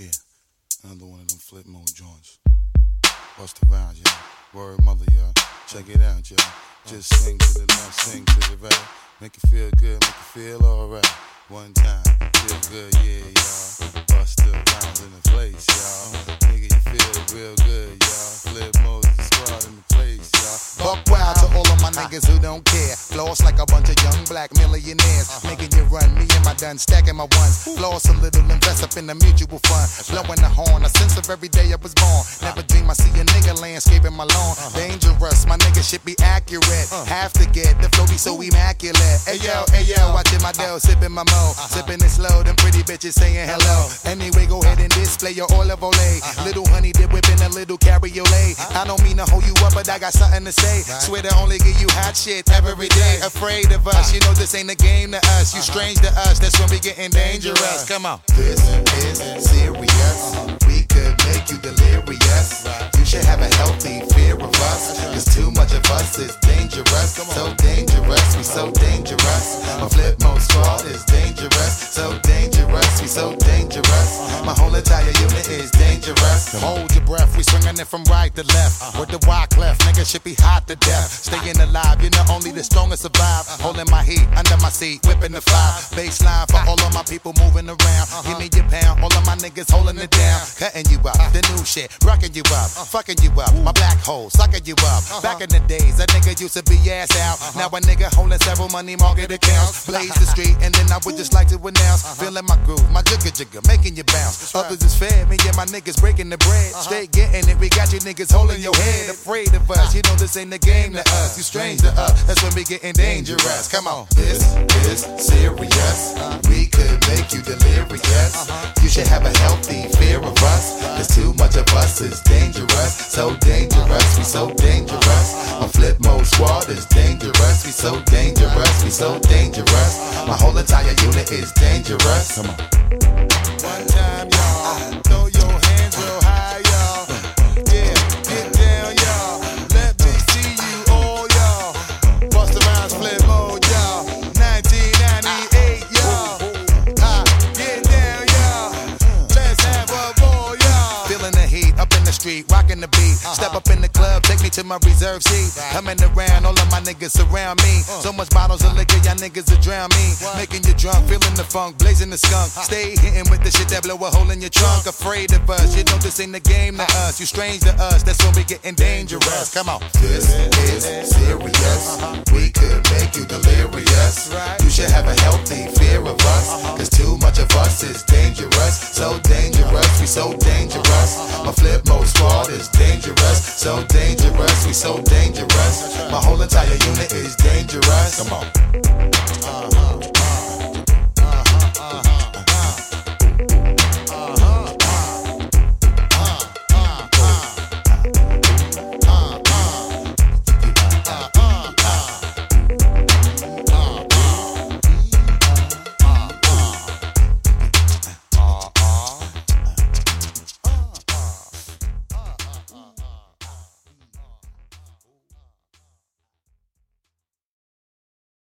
Yeah, another one of them flip mode joints. Bust around, y'all. Word mother, y'all. Check it out, y'all. Just swing to the left, swing to the right. Make you feel good, make you feel alright. One time, feel good, yeah, y'all. Bust the rhymes in the place, y'all. Nigga, you feel real good, y'all. Flip mode, the squad in the place, y'all. Buck niggas who don't care. Floss like a bunch of young black millionaires. Uh-huh. Making you run, me and my done stacking my ones. Floss a little, invest up in the mutual fund. Blowing the horn, a sense of every day I was born. Never uh-huh. dream I see a nigga landscaping my lawn. Uh-huh. Dangerous, my nigga should be accurate. Uh. Have to get the flow be so immaculate. Hey yo, hey yo, watching my dough, sipping my mo. Uh-huh. Sipping it slow, them pretty bitches saying hello. Uh-huh. Anyway, go ahead and display your olive ole. Uh-huh. Little honey dip whipping a little cabriolet. I don't mean to hold you up, but I got something to say. Swear to only give you hot shit every day. Afraid of us, you know this ain't a game to us. You strange to us, that's when we getting dangerous. Come on. This is serious. We could make you So dangerous, we so dangerous. My flip unit is dangerous. Hold your breath, we swinging it from right to left. With the wide cleft, nigga should be hot to death. Staying alive, you know only the strongest survive. Holding my heat under my seat, whipping the fire. Baseline for all of my people moving around. Give me your pound, all of my niggas holding it down. Cutting you up, the new shit, rocking you up, fucking you up. My black hole, sucking you up. Back in the days, a nigga used to be ass out. Now a nigga holding several money market accounts. Blaze the street, and then I would just like to announce. Feeling my groove, my jigger jigger, making you bounce. Others is fed, me and my niggas breaking the bread. Uh-huh. Straight getting it, we got you niggas holding your head. Afraid of us, you know this ain't the game to us. You strange to us, that's when we getting dangerous. Come on. This is serious. We could make you delirious. Uh-huh. You should have a healthy fear of us. Cause too much of us is dangerous. So dangerous, we so dangerous. My flip mode squad is dangerous. We so dangerous, we so dangerous. My whole entire unit is dangerous. Come on. One time, y'all. Street, rocking the beat. Uh-huh. Step up in the club, take me to my reserve seat. Coming around, all of my niggas surround me. Uh. So much bottles of liquor, y'all niggas will drown me. Making you drunk, feeling the funk, blazing the skunk. Uh-huh. Stay hitting with the shit that blow a hole in your trunk. Uh-huh. Afraid of us, you know this ain't the game to us. You strange to us, that's when we getting dangerous. Come on. This is serious. We could make you delirious. You should have a healthy fear of us. Cause too much of us is dangerous. So dangerous, we so dangerous. My flip so dangerous. My whole entire unit is dangerous. Come on. Uh-huh.